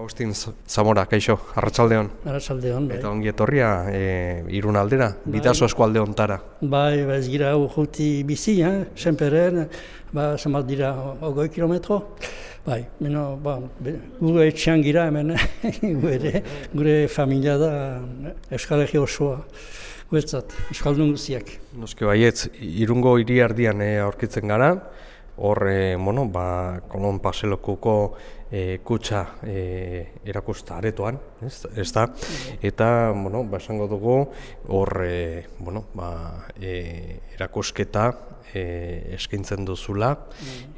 Agustin Zamora, kaixo, arratsaldeon. Arratsaldeon, bai. Eta ongi etorria e, irun aldera, bidazo eskualde ontara. Bai, ba ez gira urruti bizi, eh? senperen, ba, zenbat dira, ogoi kilometro. Bai, meno, ba, gure etxean gira hemen, gure, gure familia da Euskal Herri osoa, guretzat, Euskaldun guztiak. Noske baietz, irungo hiri ardian e, aurkitzen gara, hor, e, bueno, ba, kolon paselokuko e, kutsa e, erakusta aretoan, ez, ez da? Eta, bueno, ba, esango dugu, hor, e, bueno, ba, e, erakusketa e, eskaintzen duzula,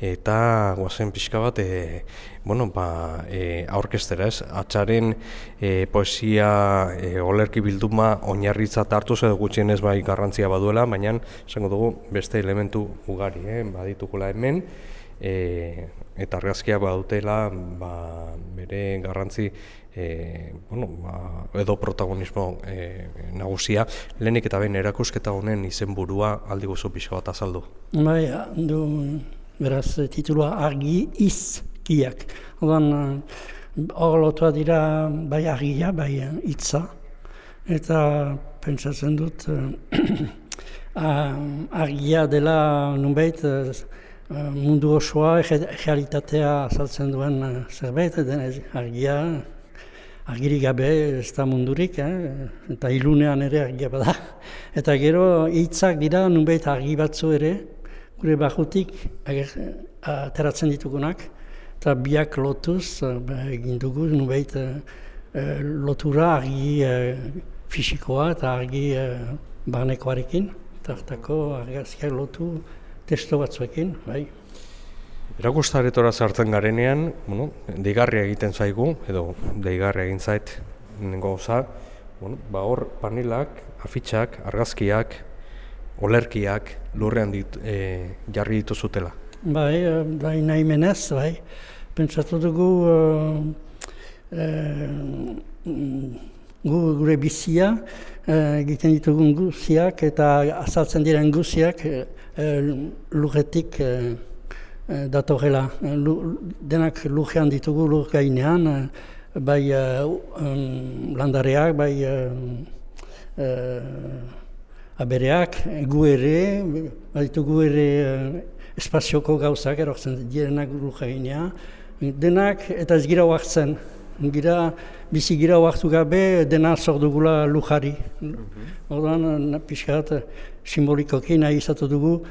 eta guazen pixka bat, e, bueno, ba, e, aurkestera, ez? Atxaren e, poesia e, olerki bilduma oinarritzat hartuz edo gutxienez bai garrantzia baduela, baina esango dugu beste elementu ugari, eh? baditukula hemen, e, eta argazkia badutela ba, bere garrantzi e, bueno, ba, edo protagonismo e, nagusia. Lehenik eta behin erakusketa honen izenburua aldi guzu pixka bat azaldu. Bai, du, beraz, titulua argi izkiak. Odan, hor lotua dira bai argia, bai hitza. Eta pentsatzen dut, argia dela nunbait, mundu osoa, realitatea azaltzen duen zerbait, denez argia, argirik gabe ez da mundurik, eh? eta ilunean ere argia bada. Eta gero hitzak dira nunbait argi batzu ere, gure bajutik ateratzen ditugunak, eta biak lotuz egin dugu nunbait lotura argi fisikoa eta argi barnekoarekin, eta hartako argazkiak lotu testo batzuekin, bai. Erakustaretora sartzen garenean, bueno, deigarria egiten zaigu, edo deigarria egin zait gauza, bueno, ba hor panelak, afitxak, argazkiak, olerkiak lurrean dit, e, jarri dituzutela. Bai, bai nahi menez, bai. Pentsatu dugu e, gu, gure bizia, egiten ditugun guziak eta azaltzen diren guziak e, lurretik e, datorrela. Denak lurrean ditugu lur gainean, bai landareak, bai abereak, gu ere, bai ditugu ere espazioko gauzak erortzen direnak lur gainean. Denak eta ez gira huartzen. Gira, bizi gira huartu gabe, dena zor dugula lujari. Mm -hmm. Ordan, pixkat, simbolikoki nahi izatu dugu,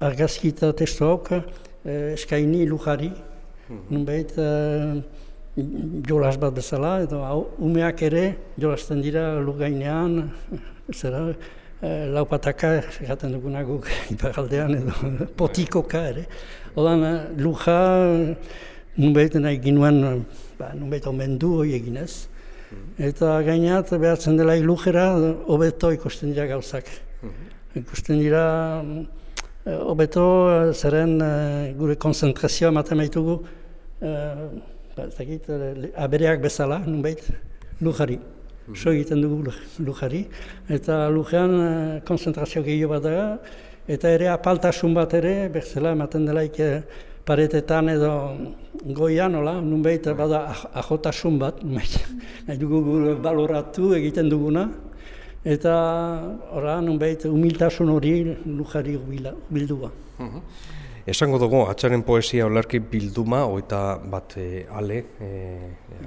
argazkita testu hauk eskaini lujari, nunbait jolas bat bezala, edo umeak ere jolasten dira lugainean, zera, laupataka, egaten duguna guk iparaldean, edo potikoka ere. Odan, luja, nunbait nahi ginuen, ba, nunbait omen du hori eginez. Eta gainat, behatzen dela ilujera, hobeto ikusten dira gauzak. Ikusten dira, hobeto zeren gure konzentrazioa ematen baitugu, abereak bezala, nunbait, lujari. So egiten dugu lujari. Eta lujean konzentrazio gehiago bat daga, eta ere apaltasun bat ere, bezala ematen delaik paretetan edo goian, hola, nunbait bada ajotasun bat, nahi dugu baloratu egiten duguna, eta ora nunbait humiltasun hori lujari bildua. Esango dugu, atxaren poesia olarki bilduma, oita bat e, ale e,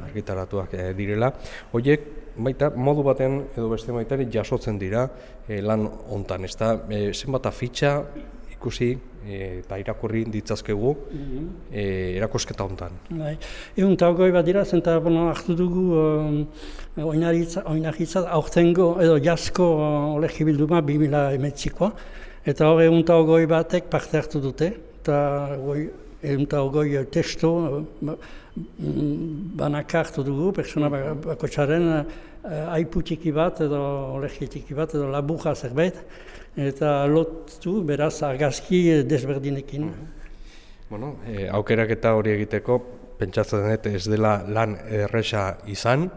argitaratuak e, direla. Hoiek, baita, modu batean edo beste baitari jasotzen dira e, lan hontan, ez da, e, zenbat afitxa ikusi eta irakurri ditzazkegu e, erakusketa hontan. Bai, egun eta goi bat dira, zenta bueno, hartu dugu um, oinarritzat aurtengo edo jasko olerki bilduma 2000 emetzikoa, eta hor egun eta goi batek parte hartu dute, eta egun eta goi testo banak hartu dugu, persona bako txaren aiputiki bat edo olerki bat edo labuja zerbait, eta lotu beraz argazki desberdinekin. Bueno, e, aukerak eta hori egiteko, pentsatzen dut ez dela lan erresa izan,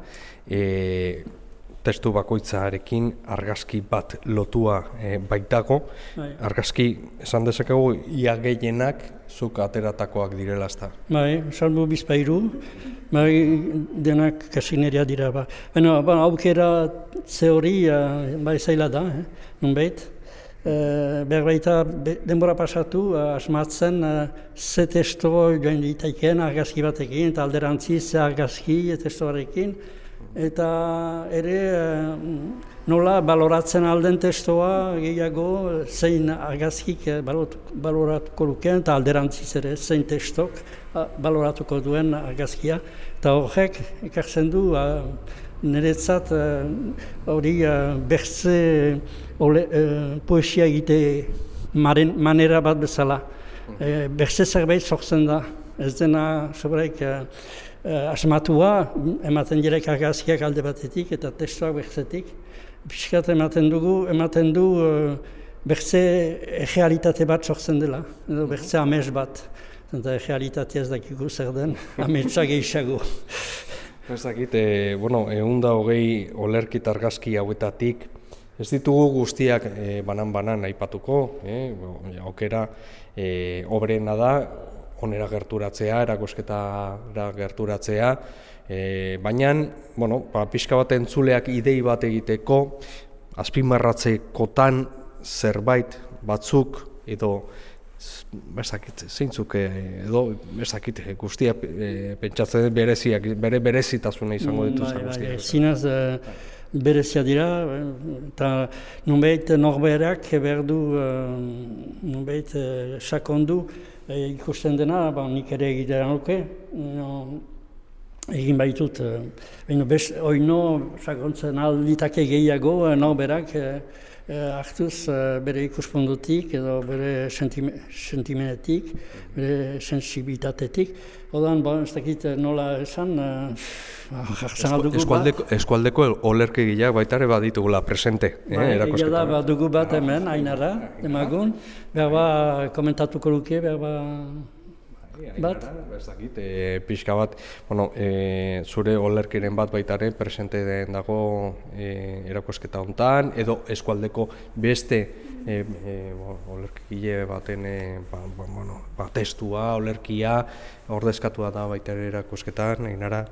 e, testu bakoitzarekin argazki bat lotua e, baitago. Bai. Argazki esan dezakegu ia gehienak zuk ateratakoak direla ezta. Bai, salbu bizpairu, bai, denak kasineria dira, ba. Baina, ba, aukera zeori, uh, bai, zaila da, eh, nunbait. Uh, berbaita be, denbora pasatu, uh, asmatzen, ze testo joan ditaiken argazki batekin, eta alderantziz ze argazki testoarekin, eta ere uh, nola baloratzen alden testoa gehiago zein argazkik eh, baloratuko lukeen eta alderantziz ere zein testok ah, baloratuko duen argazkia. Eta horrek ekartzen du ah, niretzat eh, hori bertze ole, eh, poesia egite maren, manera bat bezala. E, bertze zerbait sortzen da. Ez dena sobraik asmatua, ematen direk argazkiak alde batetik eta testuak bertzetik. Piskat ematen dugu, ematen du uh, bertze realitate bat sortzen dela, edo bertze amets bat. Eta realitatea ez dakigu zer den, ametsa gehiago. Ez dakit, e, bueno, egun da hogei olerkit argazki hauetatik, ez ditugu guztiak e, banan-banan aipatuko, e, aukera e, obrena da, onera gerturatzea, erakusketara gerturatzea, e, baina, bueno, ba, pixka bat entzuleak idei bat egiteko, azpimarratzekotan zerbait batzuk edo bezakit, zeintzuk eh, edo bezakit guztia e, pentsatzen bereziak, bere berezitasuna izango dituz bai, bai, guztiak. Berezia dira, eh, eta nunbait norberak behar du, eh, nunbait eh, sakondu eh, ikusten dena, ba, nik ere egitea nuke, no, egin baitut, eh, baina best, oino sakontzen alditake gehiago eh, norberak eh, eh, hartuz bere ikuspundutik edo bere sentime, sentimenetik, bere sensibilitatetik. Odan, ba, ez dakit nola esan, jartzen aldugu bat. Eskualdeko, eskualdeko olerkigileak baita ere baditugula presente, eh, Bai, egia da, erakusketan. ba, dugu bat hemen, ainara, emagun, behar ba, komentatuko luke, behar ba, bat. Ez dakit, e, pixka bat, bueno, e, zure olerkiren bat baita ere presente den dago e, erakusketa hontan edo eskualdeko beste e, e, olerkigile baten e, ba, ba, bueno, ba, testua, olerkia, ordezkatua da baita ere erakusketan, einara.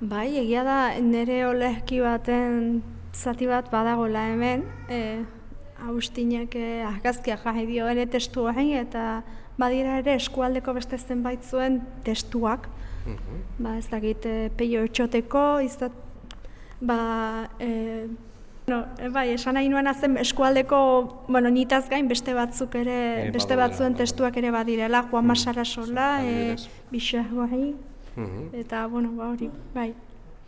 Bai, egia da nire olerki baten zati bat badagola hemen, e, Austinak e, argazkia jarri dio ere testu horri eta badira ere eskualdeko beste zenbait zuen testuak. Ba, ez dakit, e, peio etxoteko, izat, ba, e, no, e, bai, esan nahi nuena zen eskualdeko, bueno, nitaz gain beste batzuk ere, E, beste badaudela, batzuen badaudela. testuak ere badirela, Juan Masarasola, e, adibidez. Bixargoai, Mhm. eta, bueno, ba, hori, bai.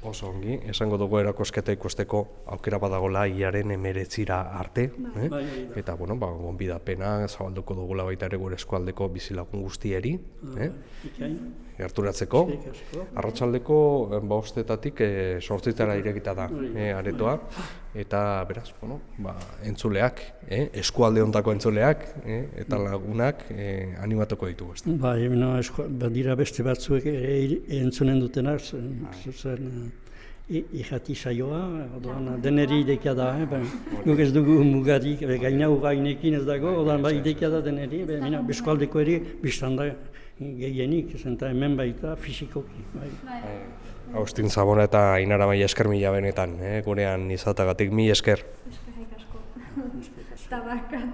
Oso ongi, esango dugu erakusketa ikusteko aukera badagola iaren emeretzira arte, eh? Bai, hori da. eta bueno, ba, gonbidapena zabalduko dugula baita ere gure eskualdeko bizilagun guztieri, eh? Ikain, gerturatzeko. Arratsaldeko eh, bostetatik e, sortzitara irekita da eh, aretoa, eta beraz, bueno, ba, entzuleak, eh, eskualde hontako entzuleak, eh, eta lagunak eh, animatuko ditugu. ezta? Bai, no, esko, badira beste batzuek ere entzunen dutenak, zen, zuzen i- irrati saioa, orduan deneri idekia da, eh, ben, guk ez dugu mugarik, gaina gainekin ez dago, orduan bai idekia da deneri, be, mina, eskualdeko eri biztan da gehienik, zen, eta hemen baita fisikoki, bai. Austin Zabona eta Ainara Maia esker mila benetan, eh, gurean izatagatik mi esker. Eskerrik asko. Eta barkatu.